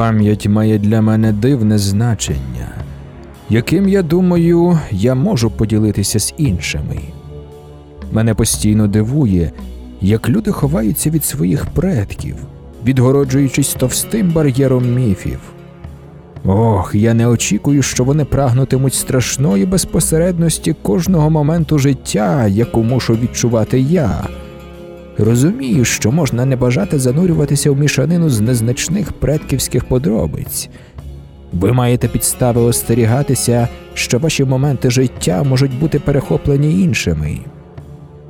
Пам'ять має для мене дивне значення, яким, я думаю, я можу поділитися з іншими. Мене постійно дивує, як люди ховаються від своїх предків, відгороджуючись товстим бар'єром міфів. Ох, я не очікую, що вони прагнутимуть страшної безпосередності кожного моменту життя, яку мушу відчувати я. Розумію, що можна не бажати занурюватися в мішанину з незначних предківських подробиць. Ви маєте підстави остерігатися, що ваші моменти життя можуть бути перехоплені іншими.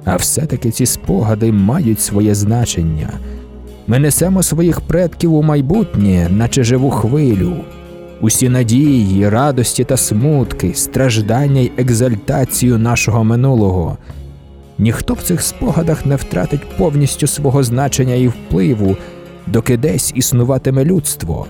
А все-таки ці спогади мають своє значення. Ми несемо своїх предків у майбутнє, наче живу хвилю. Усі надії, радості та смутки, страждання й екзальтацію нашого минулого. Ніхто в цих спогадах не втратить повністю свого значення і впливу, доки десь існуватиме людство.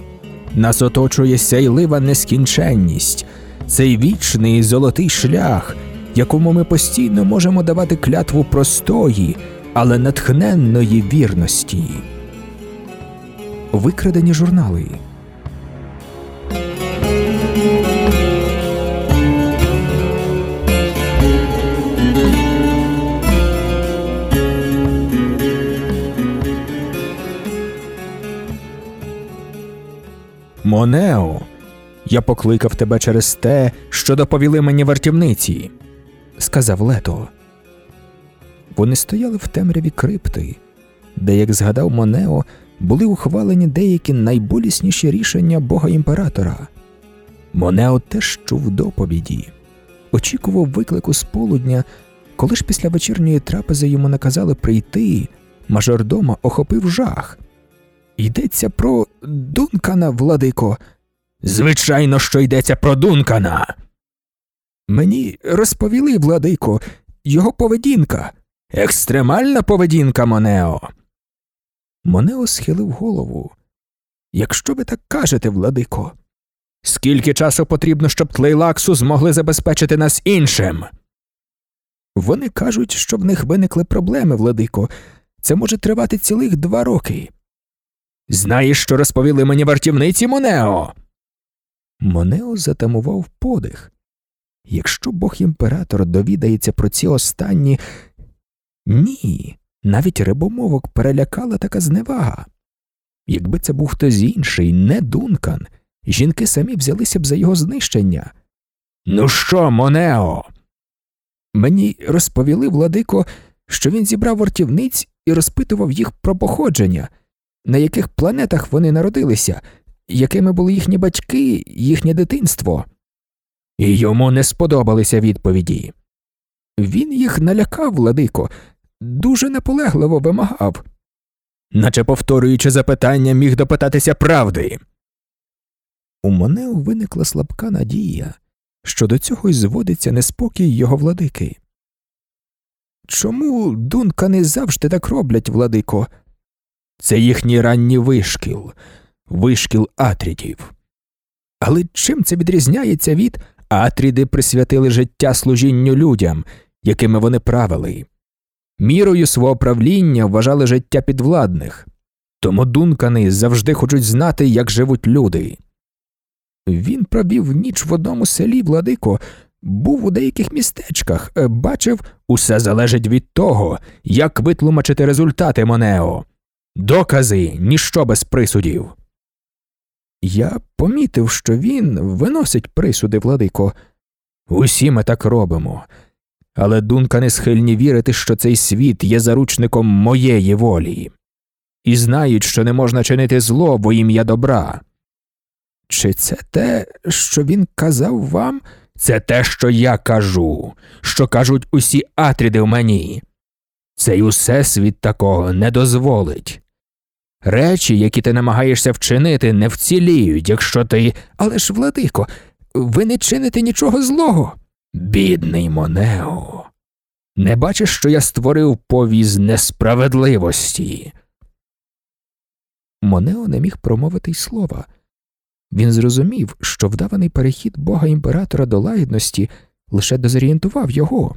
Нас оточує сяйлива нескінченність, цей вічний золотий шлях, якому ми постійно можемо давати клятву простої, але натхненної вірності. Викрадені журнали. Монео, я покликав тебе через те, що доповіли мені вартівниці, сказав Лето. Вони стояли в темряві крипти, де, як згадав Монео, були ухвалені деякі найболісніші рішення бога імператора. Монео теж чув доповіді, очікував виклику з полудня, коли ж після вечірньої трапези йому наказали прийти, мажордома охопив жах. Йдеться про Дункана, владико. Звичайно, що йдеться про Дункана. Мені розповіли, владико, його поведінка, екстремальна поведінка Монео. Монео схилив голову. Якщо ви так кажете, владико, скільки часу потрібно, щоб Тлейлаксу змогли забезпечити нас іншим? Вони кажуть, що в них виникли проблеми, владико. Це може тривати цілих два роки. Знаєш, що розповіли мені вартівниці Монео? Монео затамував подих. Якщо бог імператор довідається про ці останні. Ні, навіть рибомовок перелякала така зневага. Якби це був хтось інший, не Дункан, жінки самі взялися б за його знищення. Ну що, Монео? Мені розповіли, владико, що він зібрав вартівниць і розпитував їх про походження на яких планетах вони народилися, якими були їхні батьки, їхнє дитинство. І йому не сподобалися відповіді. Він їх налякав, владико, дуже наполегливо вимагав, наче повторюючи запитання, міг допитатися правди. У Монео виникла слабка надія, що до цього й зводиться неспокій його владики. Чому дункани завжди так роблять, владико? Це їхній ранній вишкіл, вишкіл атрідів. Але чим це відрізняється від атріди присвятили життя служінню людям, якими вони правили? Мірою свого правління вважали життя підвладних, тому дункани завжди хочуть знати, як живуть люди. Він провів ніч в одному селі, владико, був у деяких містечках, бачив, усе залежить від того, як витлумачити результати Монео. Докази ніщо без присудів. Я помітив, що він виносить присуди, владико. Усі ми так робимо. Але думка не схильні вірити, що цей світ є заручником моєї волі, і знають, що не можна чинити зло во ім'я добра. Чи це те, що він казав вам? Це те, що я кажу, що кажуть усі атріди в мені. Цей усесвіт такого не дозволить. Речі, які ти намагаєшся вчинити, не вціліють, якщо ти. Але ж, владико, ви не чините нічого злого. Бідний Монео. Не бачиш, що я створив повіз несправедливості. Монео не міг промовити й слова. Він зрозумів, що вдаваний перехід бога імператора до лагідності лише дезорієнтував його.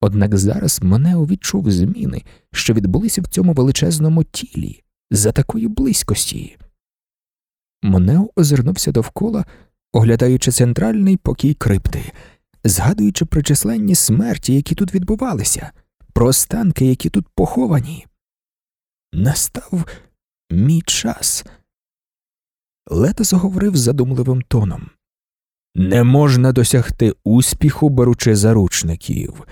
Однак зараз Монео відчув зміни, що відбулися в цьому величезному тілі за такої близькості. Монео озирнувся довкола, оглядаючи центральний покій крипти, згадуючи про численні смерті, які тут відбувалися, про останки, які тут поховані. Настав мій час. Лето заговорив задумливим тоном. Не можна досягти успіху, беручи заручників.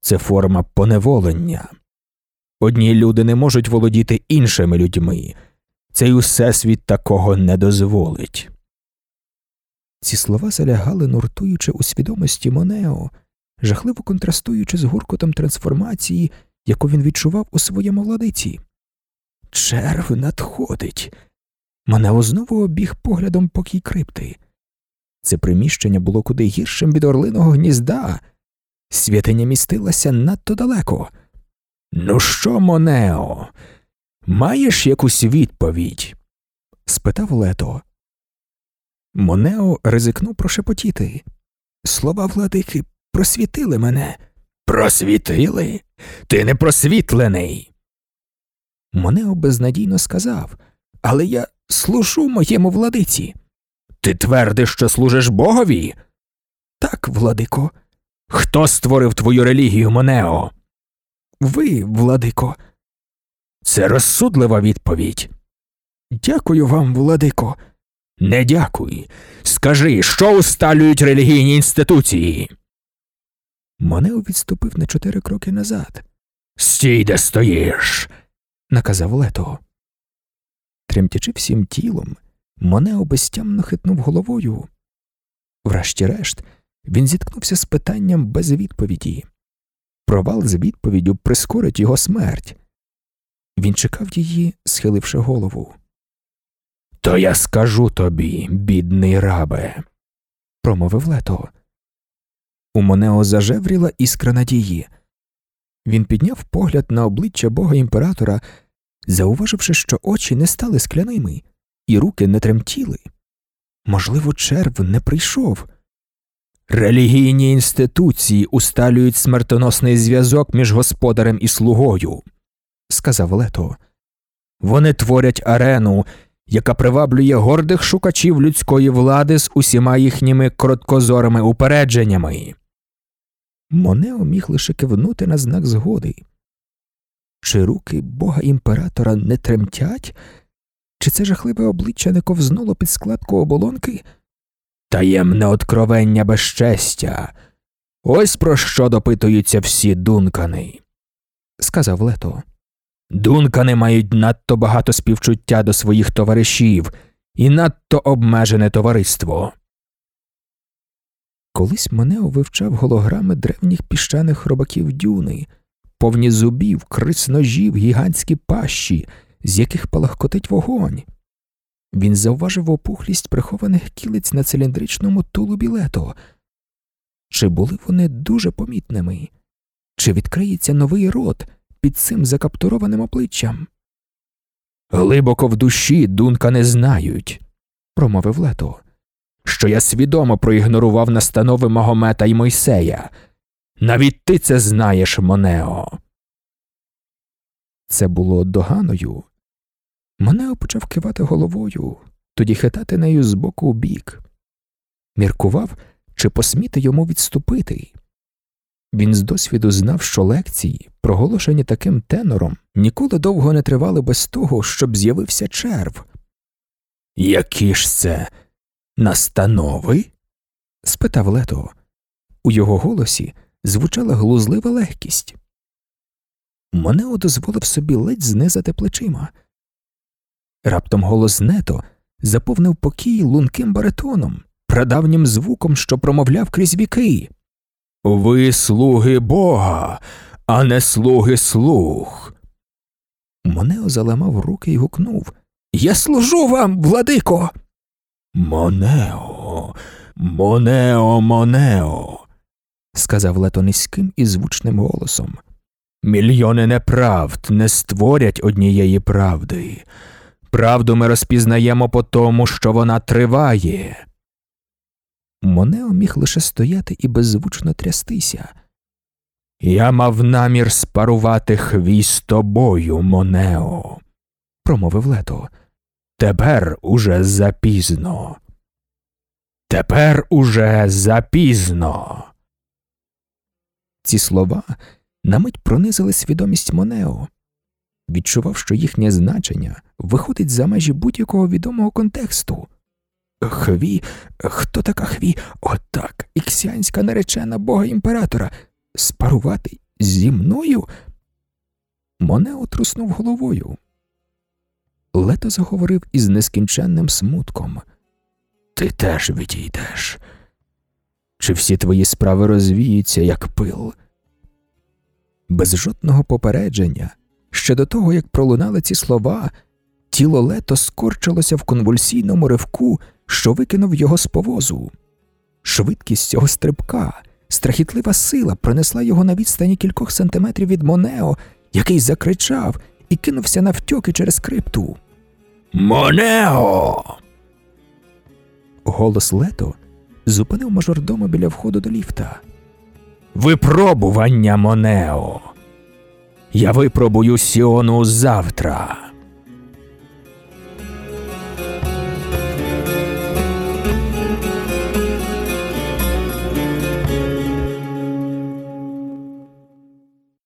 Це форма поневолення. Одні люди не можуть володіти іншими людьми. Цей усесвіт такого не дозволить. Ці слова залягали, нуртуючи у свідомості Монео, жахливо контрастуючи з гуркотом трансформації, яку він відчував у своєму владиці. Черв надходить. Монео знову обіг поглядом покій крипти. Це приміщення було куди гіршим від орлиного гнізда. Святиня містилася надто далеко. Ну що, Монео, маєш якусь відповідь? спитав Лето. Монео ризикнув прошепотіти. Слова владики просвітили мене. Просвітили? Ти не просвітлений. Монео безнадійно сказав, але я служу моєму владиці. Ти твердиш, що служиш богові? Так, владико. Хто створив твою релігію, Монео? Ви, владико. Це розсудлива відповідь. Дякую вам, владико. Не дякуй. Скажи, що усталюють релігійні інституції. Монео відступив на чотири кроки назад. Стій, де стоїш, наказав Лето. Тремтячи всім тілом, Монео безтямно хитнув головою. Врешті-решт, він зіткнувся з питанням без відповіді. Провал з відповіддю прискорить його смерть. Він чекав її, схиливши голову. То я скажу тобі, бідний рабе, промовив лето. У Монео зажевріла іскра надії. Він підняв погляд на обличчя бога імператора, зауваживши, що очі не стали скляними, і руки не тремтіли. Можливо, черв не прийшов. Релігійні інституції усталюють смертоносний зв'язок між господарем і слугою, сказав Лето. Вони творять арену, яка приваблює гордих шукачів людської влади з усіма їхніми короткозорими упередженнями. Монео міг лише кивнути на знак згоди. Чи руки бога імператора не тремтять? Чи це жахливе обличчя не ковзнуло під складку оболонки? Таємне откровення безчестя. Ось про що допитуються всі дункани, сказав Лето. Дункани мають надто багато співчуття до своїх товаришів і надто обмежене товариство. Колись Монео вивчав голограми древніх піщаних робаків дюни, повні зубів, крис ножів, гігантські пащі, з яких палахкотить вогонь. Він завважив опухлість прихованих кілиць на циліндричному тулубі лето. Чи були вони дуже помітними? Чи відкриється новий рот під цим закаптурованим обличчям? Глибоко в душі дунка не знають, промовив лето, що я свідомо проігнорував настанови Магомета і Мойсея. Навіть ти це знаєш, Монео. Це було доганою. Монео почав кивати головою, тоді хитати нею з боку в бік. Міркував, чи посміти йому відступити. Він з досвіду знав, що лекції, проголошені таким тенором, ніколи довго не тривали без того, щоб з'явився черв. Які ж це настанови? спитав Лето. У його голосі звучала глузлива легкість. Монео дозволив собі ледь знизати плечима. Раптом голос нето заповнив покій лунким баритоном, прадавнім звуком, що промовляв крізь віки. Ви слуги бога, а не слуги слуг. Монео заламав руки і гукнув Я служу вам, владико. Монео, Монео, Монео, сказав лето низьким і звучним голосом. Мільйони неправд не створять однієї правди. Правду ми розпізнаємо по тому, що вона триває. Монео міг лише стояти і беззвучно трястися. Я мав намір спарувати хвіст тобою, Монео, промовив лето. Тепер уже запізно. Тепер уже запізно. Ці слова на мить пронизили свідомість Монео. Відчував, що їхнє значення виходить за межі будь-якого відомого контексту. Хві, хто така хві? Отак, іксіанська наречена бога імператора. Спарувати зі мною? Монео труснув головою. Лето заговорив із нескінченним смутком. Ти теж відійдеш. Чи всі твої справи розвіються, як пил? Без жодного попередження, ще до того, як пролунали ці слова, тіло лето скорчилося в конвульсійному ривку, що викинув його з повозу. Швидкість цього стрибка, страхітлива сила принесла його на відстані кількох сантиметрів від Монео, який закричав і кинувся навтьоки через крипту. Монео. Голос лето зупинив мажордома біля входу до ліфта. Випробування Монео. Я випробую Сіону завтра.